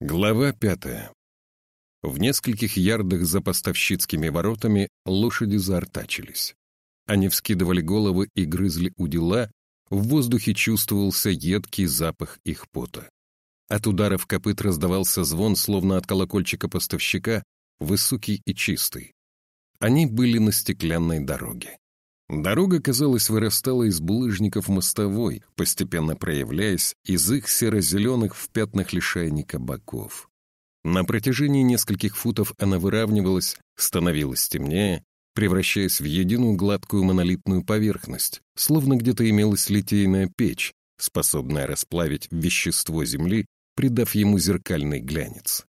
Глава пятая. В нескольких ярдах за поставщицкими воротами лошади заортачились. Они вскидывали головы и грызли удила, в воздухе чувствовался едкий запах их пота. От ударов копыт раздавался звон, словно от колокольчика поставщика, высокий и чистый. Они были на стеклянной дороге. Дорога, казалось, вырастала из булыжников мостовой, постепенно проявляясь из их серо-зеленых в пятнах лишайника боков. На протяжении нескольких футов она выравнивалась, становилась темнее, превращаясь в единую гладкую монолитную поверхность, словно где-то имелась литейная печь, способная расплавить вещество Земли, придав ему зеркальный глянец.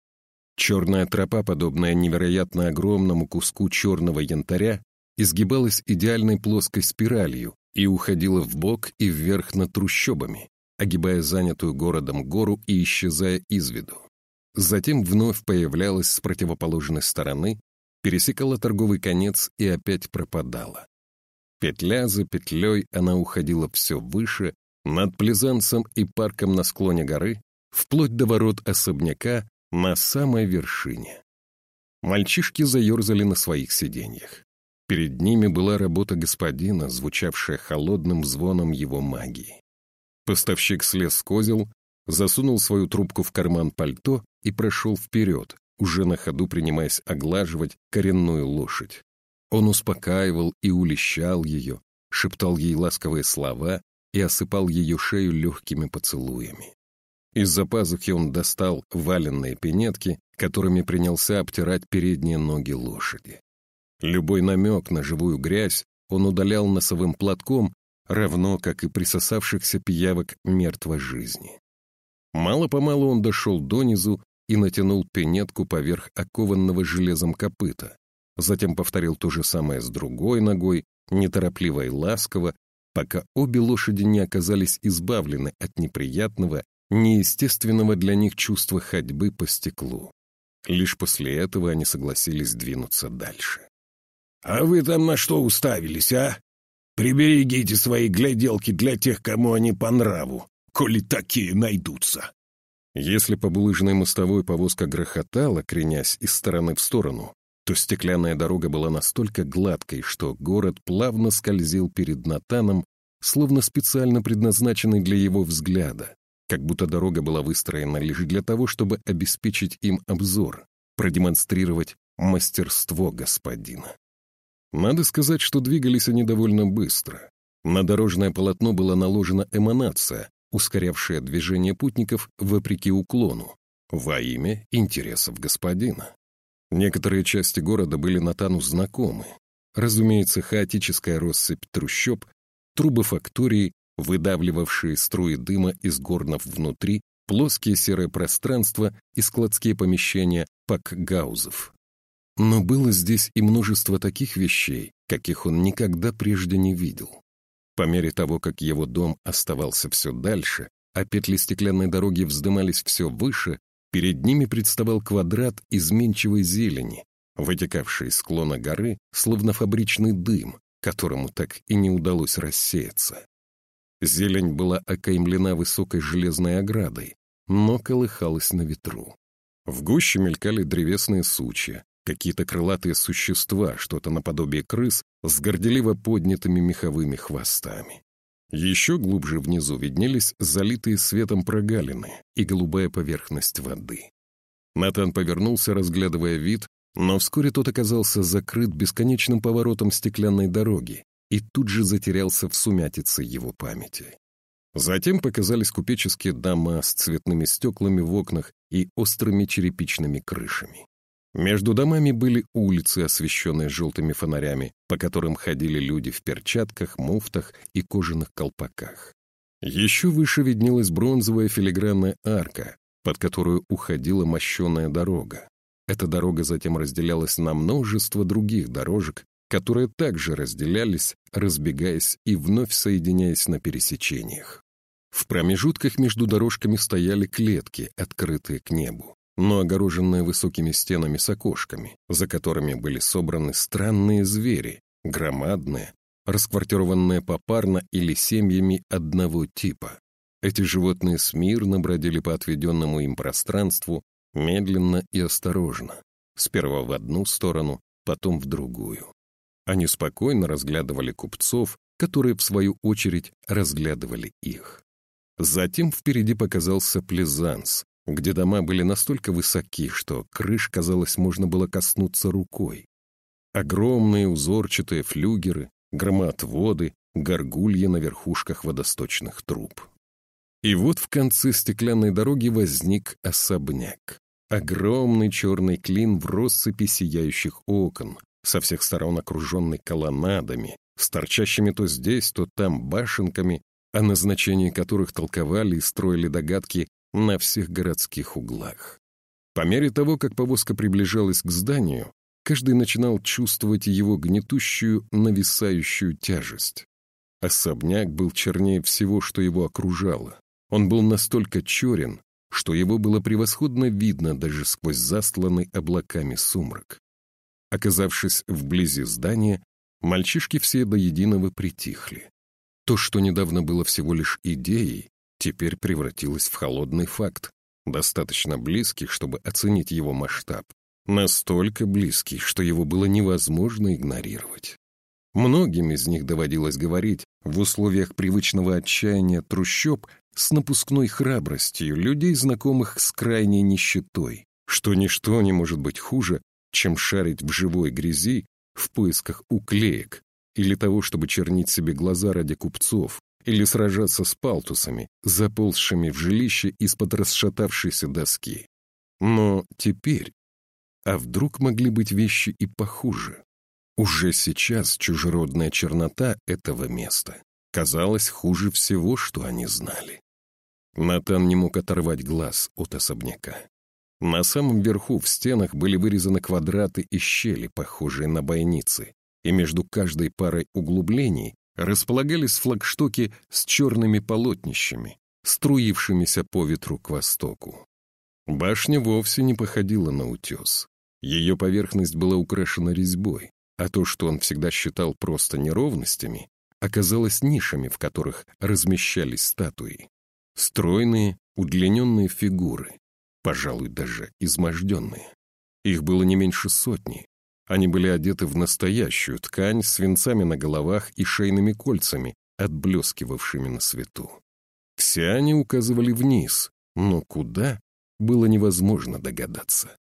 Черная тропа, подобная невероятно огромному куску черного янтаря, изгибалась идеальной плоской спиралью и уходила вбок и вверх над трущобами, огибая занятую городом гору и исчезая из виду. Затем вновь появлялась с противоположной стороны, пересекала торговый конец и опять пропадала. Петля за петлей она уходила все выше, над Плезанцем и парком на склоне горы, вплоть до ворот особняка на самой вершине. Мальчишки заерзали на своих сиденьях. Перед ними была работа господина, звучавшая холодным звоном его магии. Поставщик слез с козел, засунул свою трубку в карман пальто и прошел вперед, уже на ходу принимаясь оглаживать коренную лошадь. Он успокаивал и улещал ее, шептал ей ласковые слова и осыпал ее шею легкими поцелуями. Из-за пазухи он достал валенные пинетки, которыми принялся обтирать передние ноги лошади. Любой намек на живую грязь он удалял носовым платком, равно как и присосавшихся пиявок мертвой жизни. Мало-помалу он дошел донизу и натянул пинетку поверх окованного железом копыта. Затем повторил то же самое с другой ногой, неторопливо и ласково, пока обе лошади не оказались избавлены от неприятного, неестественного для них чувства ходьбы по стеклу. Лишь после этого они согласились двинуться дальше. «А вы там на что уставились, а? Приберегите свои гляделки для тех, кому они по нраву, коли такие найдутся». Если по булыжной мостовой повозка грохотала, кренясь из стороны в сторону, то стеклянная дорога была настолько гладкой, что город плавно скользил перед Натаном, словно специально предназначенный для его взгляда, как будто дорога была выстроена лишь для того, чтобы обеспечить им обзор, продемонстрировать мастерство господина. Надо сказать, что двигались они довольно быстро. На дорожное полотно была наложена эманация, ускорявшая движение путников вопреки уклону, во имя интересов господина. Некоторые части города были Натану знакомы. Разумеется, хаотическая россыпь трущоб, трубы фактории, выдавливавшие струи дыма из горнов внутри, плоские серые пространства и складские помещения пакгаузов. Но было здесь и множество таких вещей, каких он никогда прежде не видел. По мере того, как его дом оставался все дальше, а петли стеклянной дороги вздымались все выше, перед ними представал квадрат изменчивой зелени, вытекавший из склона горы, словно фабричный дым, которому так и не удалось рассеяться. Зелень была окаймлена высокой железной оградой, но колыхалась на ветру. В гуще мелькали древесные сучья, Какие-то крылатые существа, что-то наподобие крыс, с горделиво поднятыми меховыми хвостами. Еще глубже внизу виднелись залитые светом прогалины и голубая поверхность воды. Натан повернулся, разглядывая вид, но вскоре тот оказался закрыт бесконечным поворотом стеклянной дороги и тут же затерялся в сумятице его памяти. Затем показались купеческие дома с цветными стеклами в окнах и острыми черепичными крышами. Между домами были улицы, освещенные желтыми фонарями, по которым ходили люди в перчатках, муфтах и кожаных колпаках. Еще выше виднелась бронзовая филигранная арка, под которую уходила мощеная дорога. Эта дорога затем разделялась на множество других дорожек, которые также разделялись, разбегаясь и вновь соединяясь на пересечениях. В промежутках между дорожками стояли клетки, открытые к небу но огороженная высокими стенами с окошками, за которыми были собраны странные звери, громадные, расквартированные попарно или семьями одного типа. Эти животные смирно бродили по отведенному им пространству, Медленно и осторожно. Сперва в одну сторону, потом в другую. Они спокойно разглядывали купцов, которые, в свою очередь, разглядывали их. Затем впереди показался Плезанс, где дома были настолько высоки, что крыш, казалось, можно было коснуться рукой. Огромные узорчатые флюгеры, громоотводы, горгульи на верхушках водосточных труб. И вот в конце стеклянной дороги возник особняк. Огромный черный клин в россыпи сияющих окон, со всех сторон окруженный колоннадами, с торчащими то здесь, то там башенками, о назначении которых толковали и строили догадки на всех городских углах. По мере того, как повозка приближалась к зданию, каждый начинал чувствовать его гнетущую, нависающую тяжесть. Особняк был чернее всего, что его окружало. Он был настолько черен, что его было превосходно видно даже сквозь застланный облаками сумрак. Оказавшись вблизи здания, мальчишки все до единого притихли. То, что недавно было всего лишь идеей, теперь превратилось в холодный факт, достаточно близкий, чтобы оценить его масштаб, настолько близкий, что его было невозможно игнорировать. Многим из них доводилось говорить в условиях привычного отчаяния трущоб с напускной храбростью людей, знакомых с крайней нищетой, что ничто не может быть хуже, чем шарить в живой грязи в поисках уклеек или того, чтобы чернить себе глаза ради купцов, или сражаться с палтусами, заползшими в жилище из-под расшатавшейся доски. Но теперь... А вдруг могли быть вещи и похуже? Уже сейчас чужеродная чернота этого места казалась хуже всего, что они знали. Натан не мог оторвать глаз от особняка. На самом верху в стенах были вырезаны квадраты и щели, похожие на бойницы, и между каждой парой углублений располагались флагштоки с черными полотнищами, струившимися по ветру к востоку. Башня вовсе не походила на утес. Ее поверхность была украшена резьбой, а то, что он всегда считал просто неровностями, оказалось нишами, в которых размещались статуи. Стройные, удлиненные фигуры, пожалуй, даже изможденные. Их было не меньше сотни. Они были одеты в настоящую ткань с венцами на головах и шейными кольцами, отблескивавшими на свету. Все они указывали вниз, но куда, было невозможно догадаться.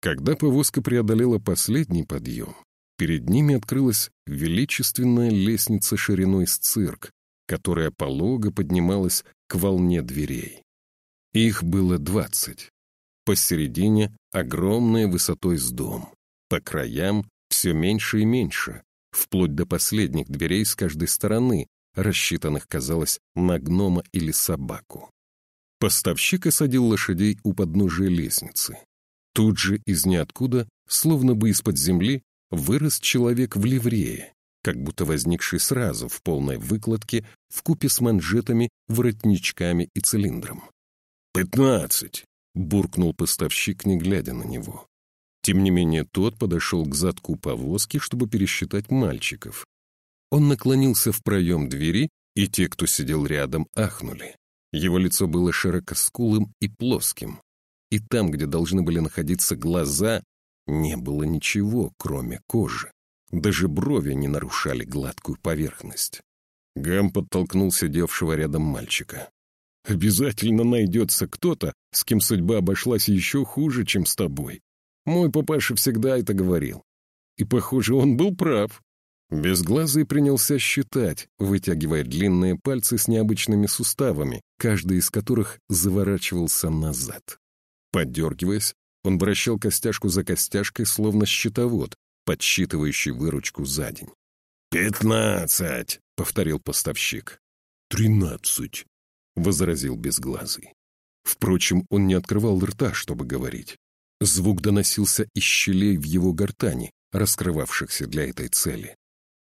Когда повозка преодолела последний подъем, перед ними открылась величественная лестница шириной с цирк, которая полого поднималась к волне дверей. Их было двадцать. Посередине огромная высотой с дом. По краям все меньше и меньше, вплоть до последних дверей с каждой стороны, рассчитанных, казалось, на гнома или собаку. Поставщик осадил лошадей у подножия лестницы. Тут же из ниоткуда, словно бы из-под земли, вырос человек в ливрее, как будто возникший сразу в полной выкладке в купе с манжетами, воротничками и цилиндром. «Пятнадцать!» — буркнул поставщик, не глядя на него. Тем не менее, тот подошел к задку повозки, чтобы пересчитать мальчиков. Он наклонился в проем двери, и те, кто сидел рядом, ахнули. Его лицо было широкоскулым и плоским. И там, где должны были находиться глаза, не было ничего, кроме кожи. Даже брови не нарушали гладкую поверхность. Гэм подтолкнул сидевшего рядом мальчика. «Обязательно найдется кто-то, с кем судьба обошлась еще хуже, чем с тобой. Мой папаша всегда это говорил. И, похоже, он был прав. Безглазый принялся считать, вытягивая длинные пальцы с необычными суставами, каждый из которых заворачивался назад. Поддергиваясь, он вращал костяшку за костяшкой, словно счетовод, подсчитывающий выручку за день. «Пятнадцать!» — повторил поставщик. «Тринадцать!» — возразил Безглазый. Впрочем, он не открывал рта, чтобы говорить. Звук доносился из щелей в его гортани, раскрывавшихся для этой цели.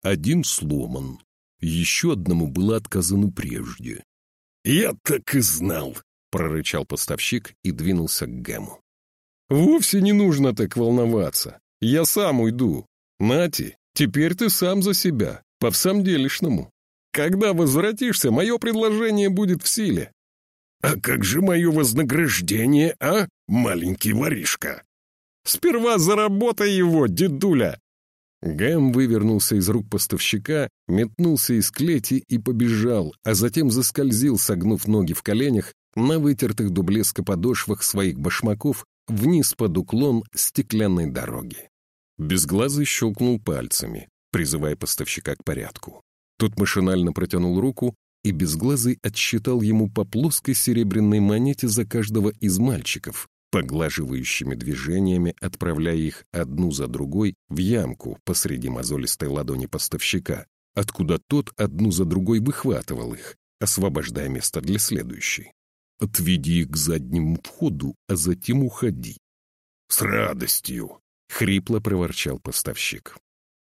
Один сломан. Еще одному было отказано прежде. «Я так и знал!» — прорычал поставщик и двинулся к Гэму. «Вовсе не нужно так волноваться. Я сам уйду. Нати, теперь ты сам за себя, по всамделишному. Когда возвратишься, мое предложение будет в силе». «А как же мое вознаграждение, а, маленький воришка?» «Сперва заработай его, дедуля!» Гэм вывернулся из рук поставщика, метнулся из клети и побежал, а затем заскользил, согнув ноги в коленях, на вытертых до блеска подошвах своих башмаков вниз под уклон стеклянной дороги. Безглазый щелкнул пальцами, призывая поставщика к порядку. Тот машинально протянул руку, и Безглазый отсчитал ему по плоской серебряной монете за каждого из мальчиков, поглаживающими движениями отправляя их одну за другой в ямку посреди мозолистой ладони поставщика, откуда тот одну за другой выхватывал их, освобождая место для следующей. «Отведи их к заднему входу, а затем уходи». «С радостью!» — хрипло проворчал поставщик.